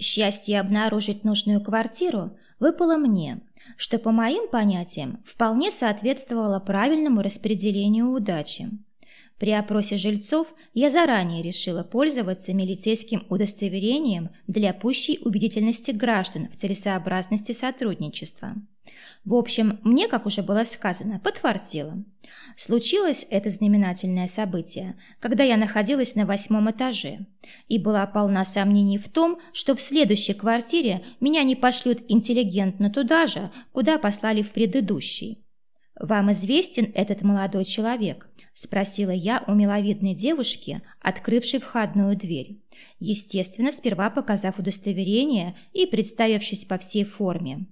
Счастье обнаружить нужную квартиру выпало мне, что по моим понятиям вполне соответствовало правильному распределению удачи. При опросе жильцов я заранее решила пользоваться милицейским удостоверением для пущей убедительности граждан в целесообразности сотрудничества. В общем, мне, как уже было сказано, подфартило. Случилось это знаменательное событие, когда я находилась на восьмом этаже и была полна сомнений в том, что в следующей квартире меня не пошлют интеллигентно туда же, куда послали в предыдущей. Вам известен этот молодой человек? – спросила я у миловидной девушки, открывшей входную дверь. Естественно, сперва показав удостоверение и представившись по всей форме.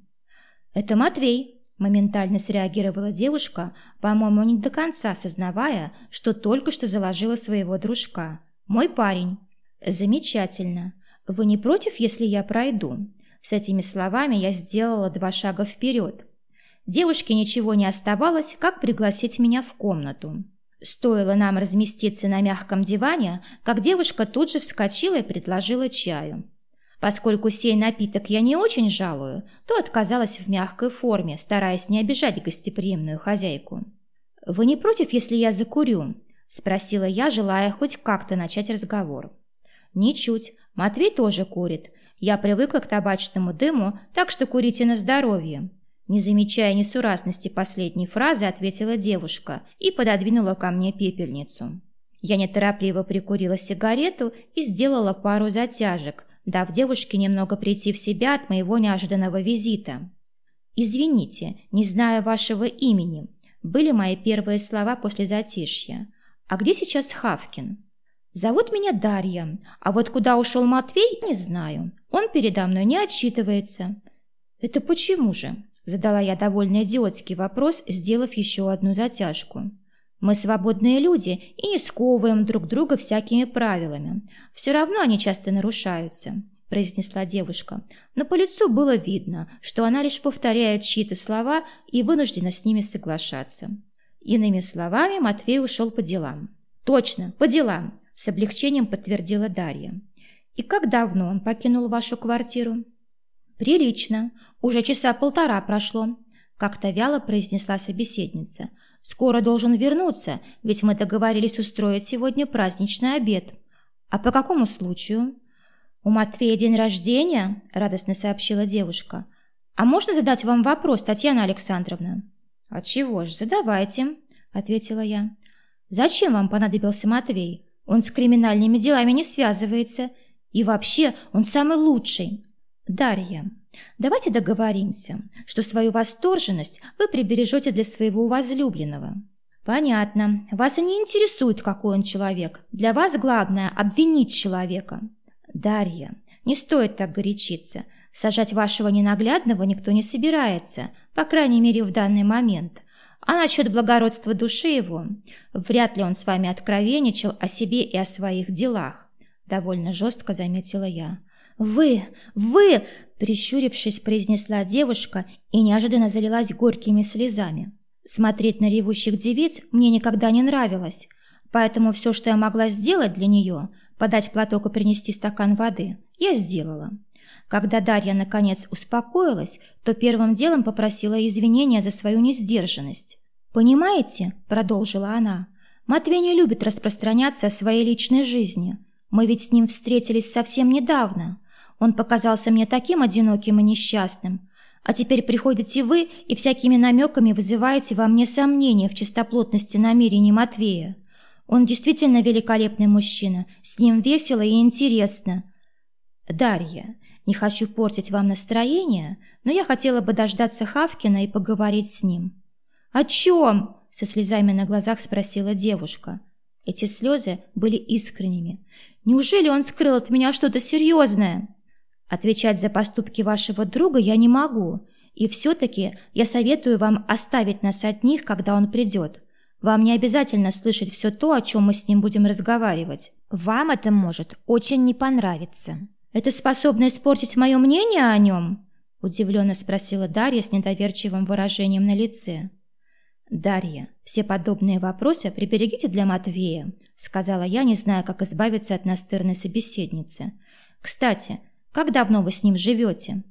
«Это Матвей», – моментально среагировала девушка, по-моему, не до конца осознавая, что только что заложила своего дружка. «Мой парень». «Замечательно. Вы не против, если я пройду?» С этими словами я сделала два шага вперед. Девушке ничего не оставалось, как пригласить меня в комнату. Стоило нам разместиться на мягком диване, как девушка тут же вскочила и предложила чаю. Поскольку сей напиток я не очень жалую, то отказалась в мягкой форме, стараясь не обижать гостеприимную хозяйку. «Вы не против, если я закурю?» – спросила я, желая хоть как-то начать разговор. «Ничуть. Матвей тоже курит. Я привыкла к табачному дыму, так что курите на здоровье. Не замечая несуразности последней фразы, ответила девушка и пододвинула ко мне пепельницу. Я неторопливо прикурила сигарету и сделала пару затяжек, дав девушке немного прийти в себя от моего неожиданного визита. «Извините, не знаю вашего имени», были мои первые слова после затишья. «А где сейчас Хавкин?» «Зовут меня Дарья, а вот куда ушел Матвей, не знаю. Он передо мной не отчитывается». «Это почему же?» Задала я довольно идиотский вопрос, сделав еще одну затяжку. Мы свободные люди и не сковываем друг друга всякими правилами. Все равно они часто нарушаются, произнесла девушка. Но по лицу было видно, что она лишь повторяет чьи-то слова и вынуждена с ними соглашаться. Иными словами, Матвей ушел по делам. Точно, по делам, с облегчением подтвердила Дарья. И как давно он покинул вашу квартиру? Прилично. Уже часа полтора прошло. Как-то вяло произнесла собеседница. Скоро должен вернуться, ведь мы договорились устроить сегодня праздничный обед. А по какому случаю? У Матвея день рождения, радостно сообщила девушка. А можно задать вам вопрос, Татьяна Александровна? А чего ж, задавайте, ответила я. Зачем вам понадобился Матвей? Он с криминальными делами не связывается. И вообще, он самый лучший. Дарья, давайте договоримся, что свою восторженность вы прибережете для своего возлюбленного. Понятно. Вас не интересует, какой он человек. Для вас главное – обвинить человека. Дарья, не стоит так горячиться. Сажать вашего ненаглядного никто не собирается, по крайней мере, в данный момент. А насчет благородства души его, вряд ли он с вами откровенничал о себе и о своих делах. Довольно жестко заметила я. «Вы! Вы!» – прищурившись, произнесла девушка и неожиданно залилась горькими слезами. Смотреть на ревущих девиц мне никогда не нравилось, поэтому все, что я могла сделать для нее – подать платок и принести стакан воды – я сделала. Когда Дарья наконец успокоилась, то первым делом попросила извинения за свою несдержанность. «Понимаете?» – продолжила она. «Матвей не любит распространяться о своей личной жизни. Мы ведь с ним встретились совсем недавно. Он показался мне таким одиноким и несчастным. А теперь приходите вы и всякими намеками вызываете во мне сомнения в чистоплотности намерений Матвея. Он действительно великолепный мужчина, с ним весело и интересно. Дарья, не хочу портить вам настроение, но я хотела бы дождаться Хавкина и поговорить с ним. О чем? Со слезами на глазах спросила девушка. Эти слезы были искренними. Неужели он скрыл от меня что-то серьезное? Отвечать за поступки вашего друга я не могу, и все-таки я советую вам оставить нас одних, когда он придет. Вам не обязательно слышать все то, о чем мы с ним будем разговаривать. Вам это может очень не понравиться. Это способно испортить мое мнение о нем?» Удивленно спросила Дарья с недоверчивым выражением на лице. «Дарья, все подобные вопросы приберегите для Матвея», сказала я, не зная, как избавиться от настырной собеседницы. «Кстати, Как давно вы с ним живете?»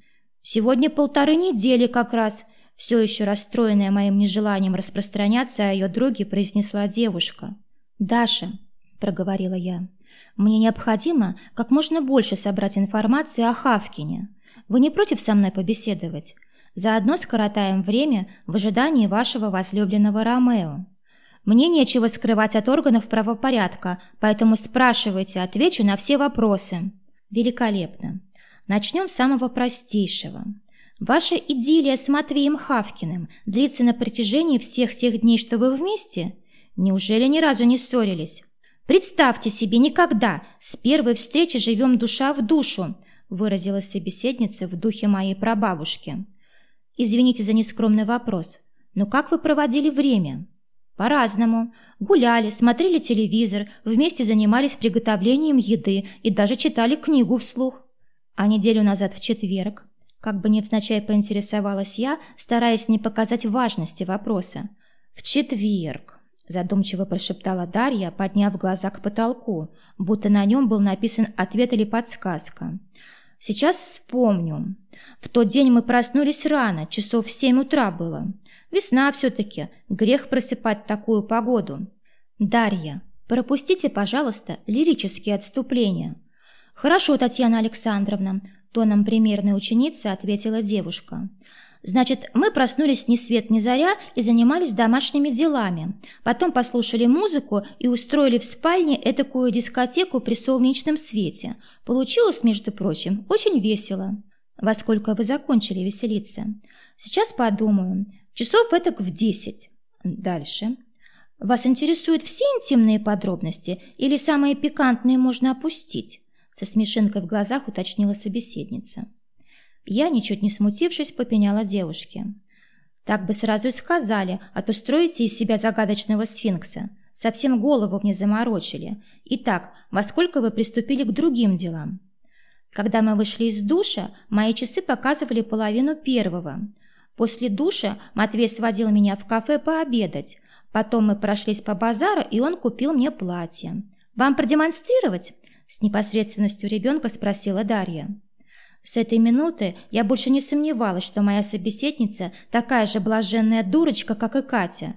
«Сегодня полторы недели как раз», все еще расстроенная моим нежеланием распространяться о ее друге, произнесла девушка. «Даша», — проговорила я, — «мне необходимо как можно больше собрать информации о Хавкине. Вы не против со мной побеседовать? Заодно скоротаем время в ожидании вашего возлюбленного Ромео. Мне нечего скрывать от органов правопорядка, поэтому спрашивайте, отвечу на все вопросы». «Великолепно. Начнем с самого простейшего. Ваша идиллия с Матвеем Хавкиным длится на протяжении всех тех дней, что вы вместе? Неужели ни разу не ссорились? Представьте себе, никогда с первой встречи живем душа в душу, выразилась собеседница в духе моей прабабушки. Извините за нескромный вопрос, но как вы проводили время? По-разному. Гуляли, смотрели телевизор, вместе занимались приготовлением еды и даже читали книгу вслух. А неделю назад в четверг как бы невзначай поинтересовалась я, стараясь не показать важности вопроса. «В четверг», – задумчиво прошептала Дарья, подняв глаза к потолку, будто на нем был написан ответ или подсказка. «Сейчас вспомню. В тот день мы проснулись рано, часов в семь утра было. Весна все-таки, грех просыпать такую погоду. Дарья, пропустите, пожалуйста, лирические отступления». «Хорошо, Татьяна Александровна, тоном примерной ученицы ответила девушка. Значит, мы проснулись ни свет ни заря и занимались домашними делами. Потом послушали музыку и устроили в спальне этакую дискотеку при солнечном свете. Получилось, между прочим, очень весело. Во сколько вы закончили веселиться? Сейчас подумаю. Часов этак в десять. Дальше. Вас интересуют все интимные подробности или самые пикантные можно опустить? Со смешинкой в глазах уточнила собеседница. Я, ничуть не смутившись, попеняла девушке. «Так бы сразу и сказали, а то строите из себя загадочного сфинкса. Совсем голову мне заморочили. Итак, во сколько вы приступили к другим делам?» Когда мы вышли из душа, мои часы показывали половину первого. После душа Матвей сводил меня в кафе пообедать. Потом мы прошлись по базару, и он купил мне платье. «Вам продемонстрировать?» С непосредственностью ребенка спросила Дарья. С этой минуты я больше не сомневалась, что моя собеседница такая же блаженная дурочка, как и Катя.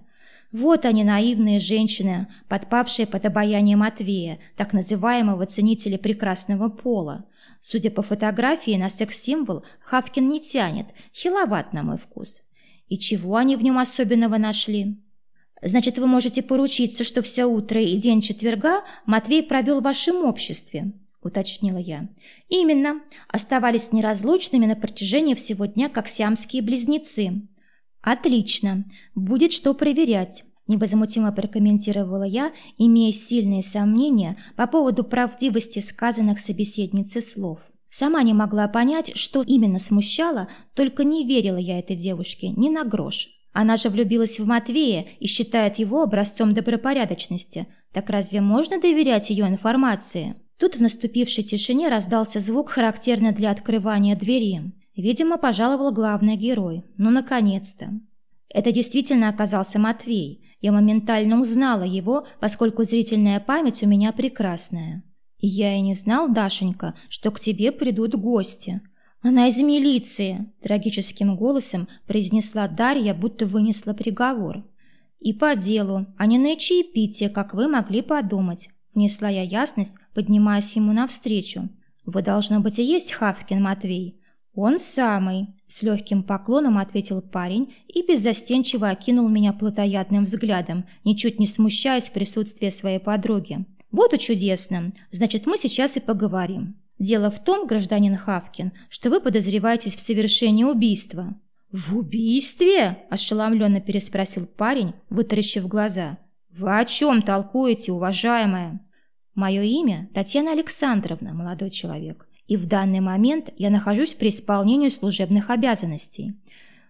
Вот они, наивные женщины, подпавшие под обаяние Матвея, так называемого ценителя прекрасного пола. Судя по фотографии, на секс-символ Хавкин не тянет, хиловат на мой вкус. И чего они в нем особенного нашли? Значит, вы можете поручиться, что все утро и день четверга Матвей провел в вашем обществе, уточнила я. Именно. Оставались неразлучными на протяжении всего дня, как сиамские близнецы. Отлично. Будет что проверять. Невозмутимо прокомментировала я, имея сильные сомнения по поводу правдивости сказанных собеседницы слов. Сама не могла понять, что именно смущало, только не верила я этой девушке ни на грош. Она же влюбилась в Матвея и считает его образцом добропорядочности. Так разве можно доверять ее информации? Тут в наступившей тишине раздался звук, характерный для открывания двери. Видимо, пожаловал главный герой. Ну, наконец-то. Это действительно оказался Матвей. Я моментально узнала его, поскольку зрительная память у меня прекрасная. И я и не знал, Дашенька, что к тебе придут гости. «Она из милиции!» – трагическим голосом произнесла Дарья, будто вынесла приговор. «И по делу, а не на чаепитие, как вы могли подумать», – внесла я ясность, поднимаясь ему навстречу. «Вы, должно быть, и есть Хавкин Матвей?» «Он самый», – с легким поклоном ответил парень и беззастенчиво окинул меня плотоядным взглядом, ничуть не смущаясь присутствия своей подруги. «Вот и чудесно! Значит, мы сейчас и поговорим». Дело в том, гражданин Хавкин, что вы подозреваетесь в совершении убийства». «В убийстве?» – ошеломленно переспросил парень, вытаращив глаза. «Вы о чем толкуете, уважаемая?» «Мое имя Татьяна Александровна, молодой человек, и в данный момент я нахожусь при исполнении служебных обязанностей.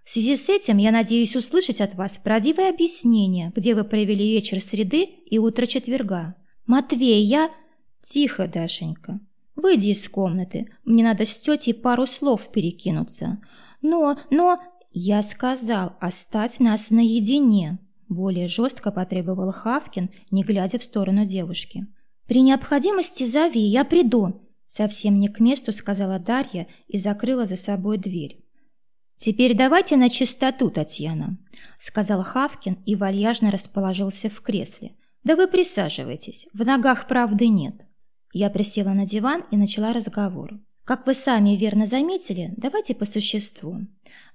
В связи с этим я надеюсь услышать от вас правдивое объяснение, где вы провели вечер среды и утро четверга. Матвей, я...» «Тихо, Дашенька», Выйди из комнаты, мне надо с тетей пару слов перекинуться. Но, но... Я сказал, оставь нас наедине. Более жестко потребовал Хавкин, не глядя в сторону девушки. При необходимости зови, я приду. Совсем не к месту, сказала Дарья и закрыла за собой дверь. Теперь давайте на чистоту, Татьяна, сказал Хавкин и вальяжно расположился в кресле. Да вы присаживайтесь, в ногах правды нет. Я присела на диван и начала разговор. Как вы сами верно заметили, давайте по существу.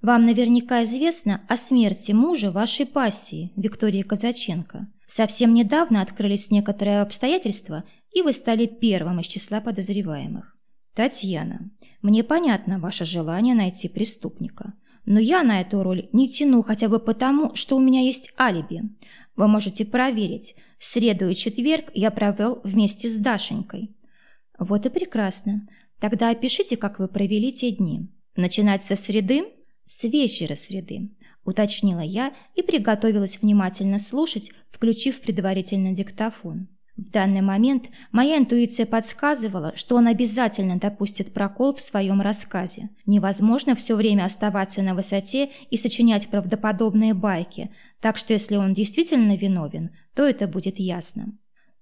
Вам наверняка известно о смерти мужа вашей пассии, Виктории Казаченко. Совсем недавно открылись некоторые обстоятельства, и вы стали первым из числа подозреваемых. Татьяна, мне понятно ваше желание найти преступника, но я на эту роль не тяну хотя бы потому, что у меня есть алиби. Вы можете проверить. Среду и четверг я провел вместе с Дашенькой. Вот и прекрасно. Тогда опишите, как вы провели те дни. Начинать со среды? С вечера среды уточнила я и приготовилась внимательно слушать, включив предварительно диктофон. В данный момент моя интуиция подсказывала, что он обязательно допустит прокол в своем рассказе. Невозможно все время оставаться на высоте и сочинять правдоподобные байки, так что если он действительно виновен, то это будет ясно.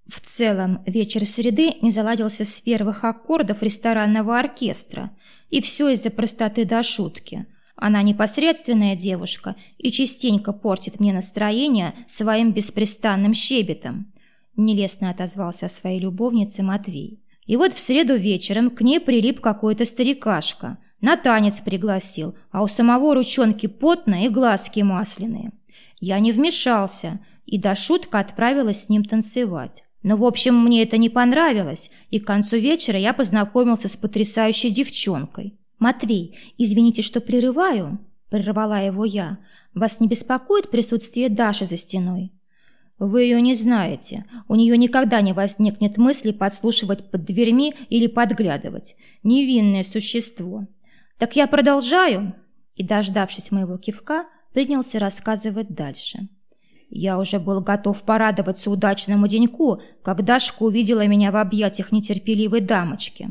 В целом, вечер среды не заладился с первых аккордов ресторанного оркестра, и все из-за простоты до шутки – она непосредственная девушка и частенько портит мне настроение своим беспрестанным щебетом. Нелестно отозвался о своей любовнице Матвей. И вот в среду вечером к ней прилип какой-то старикашка. На танец пригласил, а у самого ручонки потные и глазки масляные. Я не вмешался и до шутка отправилась с ним танцевать. Но, в общем, мне это не понравилось, и к концу вечера я познакомился с потрясающей девчонкой. «Матвей, извините, что прерываю», – прервала его я. «Вас не беспокоит присутствие Даши за стеной?» «Вы ее не знаете. У нее никогда не возникнет мысли подслушивать под дверьми или подглядывать. Невинное существо». «Так я продолжаю?» И, дождавшись моего кивка, принялся рассказывать дальше. Я уже был готов порадоваться удачному деньку, когда Дашка увидела меня в объятиях нетерпеливой дамочки.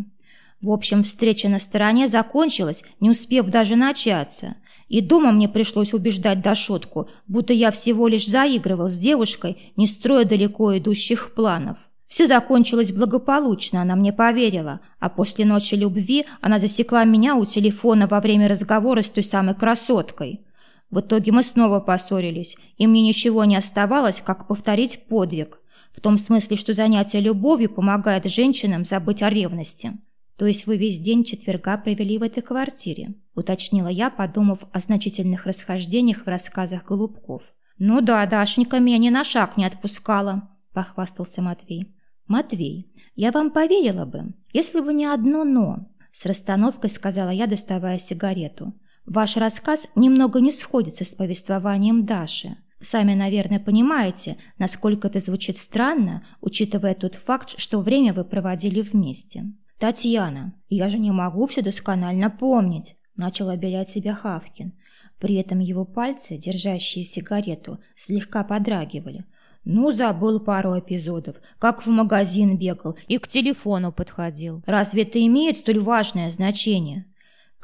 В общем, встреча на стороне закончилась, не успев даже начаться. И дома мне пришлось убеждать Дашотку, будто я всего лишь заигрывал с девушкой, не строя далеко идущих планов. Все закончилось благополучно, она мне поверила, а после ночи любви она засекла меня у телефона во время разговора с той самой красоткой. В итоге мы снова поссорились, и мне ничего не оставалось, как повторить подвиг. В том смысле, что занятие любовью помогает женщинам забыть о ревности. То есть вы весь день четверга провели в этой квартире, уточнила я, подумав о значительных расхождениях в рассказах Голубков. Ну да, Дашенька меня ни на шаг не отпускала, похвастался Матвей. Матвей, я вам поверила бы, если бы не одно но, с расстановкой сказала я, доставая сигарету. Ваш рассказ немного не сходится с повествованием Даши. Сами, наверное, понимаете, насколько это звучит странно, учитывая тот факт, что время вы проводили вместе. «Татьяна, я же не могу все досконально помнить», – начал обелять себя Хавкин. При этом его пальцы, держащие сигарету, слегка подрагивали. «Ну, забыл пару эпизодов, как в магазин бегал и к телефону подходил. Разве это имеет столь важное значение?»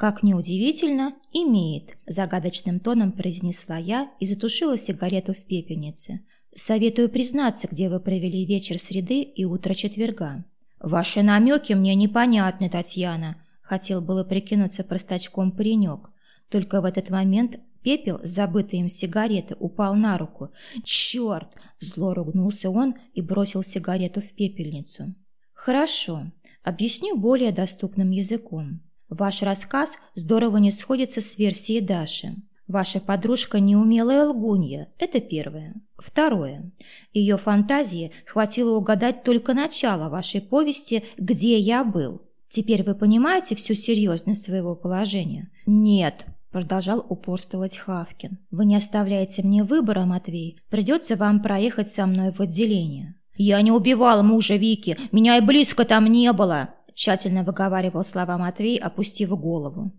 «Как неудивительно, имеет», – загадочным тоном произнесла я и затушила сигарету в пепельнице. «Советую признаться, где вы провели вечер среды и утро четверга». «Ваши намеки мне непонятны, Татьяна», — хотел было прикинуться простачком паренек. Только в этот момент пепел с забытой им сигареты упал на руку. «Черт!» — зло ругнулся он и бросил сигарету в пепельницу. «Хорошо. Объясню более доступным языком. Ваш рассказ здорово не сходится с версией Даши. Ваша подружка неумелая лгунья. Это первое. Второе. Ее фантазии хватило угадать только начало вашей повести «Где я был». Теперь вы понимаете всю серьезность своего положения? Нет, продолжал упорствовать Хавкин. Вы не оставляете мне выбора, Матвей. Придется вам проехать со мной в отделение. Я не убивал мужа Вики, меня и близко там не было, тщательно выговаривал слова Матвей, опустив голову.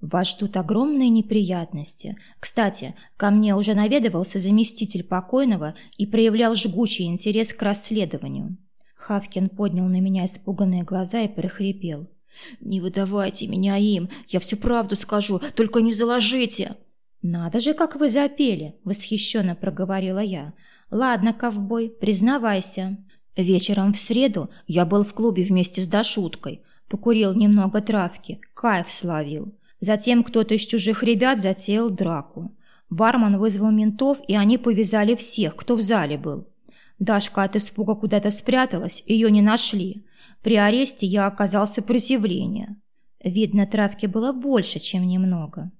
Вас ждут огромные неприятности. Кстати, ко мне уже наведывался заместитель покойного и проявлял жгучий интерес к расследованию. Хавкин поднял на меня испуганные глаза и прохрипел. «Не выдавайте меня им, я всю правду скажу, только не заложите!» «Надо же, как вы запели!» – восхищенно проговорила я. «Ладно, ковбой, признавайся». Вечером в среду я был в клубе вместе с Дашуткой. покурил немного травки, кайф словил. Затем кто-то из чужих ребят затеял драку. Бармен вызвал ментов, и они повязали всех, кто в зале был. Дашка от испуга куда-то спряталась, ее не нашли. При аресте я оказал сопротивление. Видно, травки было больше, чем немного.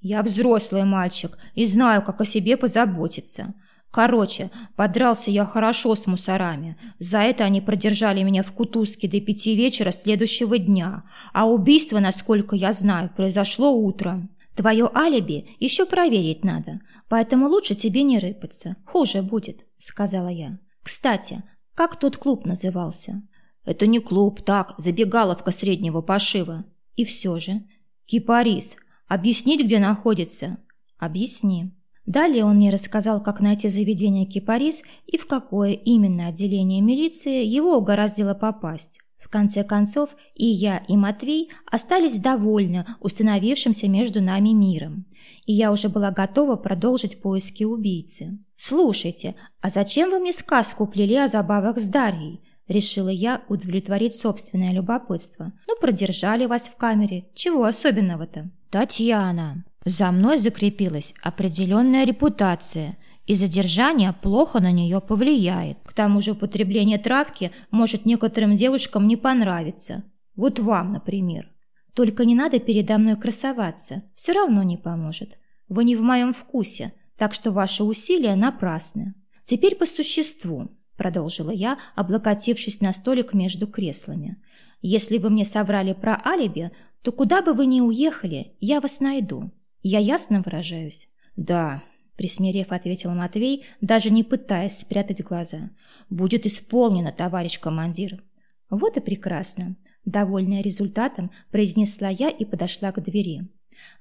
Я взрослый мальчик и знаю, как о себе позаботиться. Короче, подрался я хорошо с мусорами. За это они продержали меня в кутузке до пяти вечера следующего дня. А убийство, насколько я знаю, произошло утром. Твое алиби еще проверить надо, поэтому лучше тебе не рыпаться. Хуже будет, сказала я. Кстати, как тот клуб назывался? Это не клуб, так, забегаловка среднего пошива. И все же. Кипарис. Объяснить, где находится? Объясни. Далее он мне рассказал, как найти заведение Кипарис и в какое именно отделение милиции его угораздило попасть. В конце концов, и я, и Матвей остались довольны установившимся между нами миром. И я уже была готова продолжить поиски убийцы. «Слушайте, а зачем вы мне сказку плели о забавах с Дарьей?» Решила я удовлетворить собственное любопытство. «Ну, продержали вас в камере. Чего особенного-то?» «Татьяна, за мной закрепилась определенная репутация, и задержание плохо на нее повлияет. К тому же употребление травки может некоторым девушкам не понравиться. Вот вам, например. Только не надо передо мной красоваться, все равно не поможет. Вы не в моем вкусе, так что ваши усилия напрасны. Теперь по существу, продолжила я, облокотившись на столик между креслами. Если вы мне соврали про алиби, то куда бы вы ни уехали, я вас найду. Я ясно выражаюсь? Да, присмирев, ответил Матвей, даже не пытаясь спрятать глаза. Будет исполнено, товарищ командир. Вот и прекрасно. Довольная результатом, произнесла я и подошла к двери.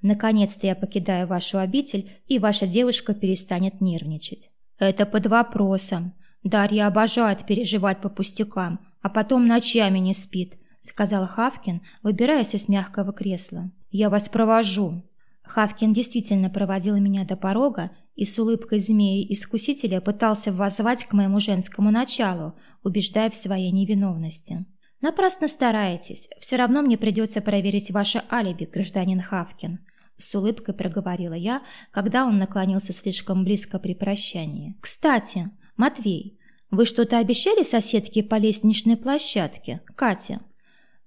Наконец-то я покидаю вашу обитель, и ваша девушка перестанет нервничать. Это под вопросом. Дарья обожает переживать по пустякам, а потом ночами не спит, сказал Хавкин, выбираясь из мягкого кресла. Я вас провожу. Хавкин действительно проводил меня до порога и с улыбкой змеи-искусителя пытался воззвать к моему женскому началу, убеждая в своей невиновности. «Напрасно стараетесь. Все равно мне придется проверить ваше алиби, гражданин Хавкин», с улыбкой проговорила я, когда он наклонился слишком близко при прощании. «Кстати, Матвей, вы что-то обещали соседке по лестничной площадке, Кате?»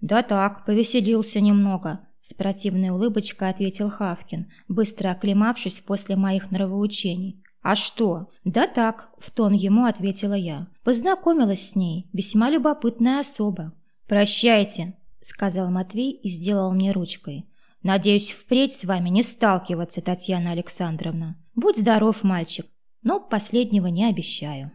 «Да так, повеселился немного», с противной улыбочкой ответил Хавкин, быстро оклемавшись после моих нравоучений. «А что?» «Да так», — в тон ему ответила я. Познакомилась с ней, весьма любопытная особа. «Прощайте», — сказал Матвей и сделал мне ручкой. «Надеюсь, впредь с вами не сталкиваться, Татьяна Александровна. Будь здоров, мальчик, но последнего не обещаю».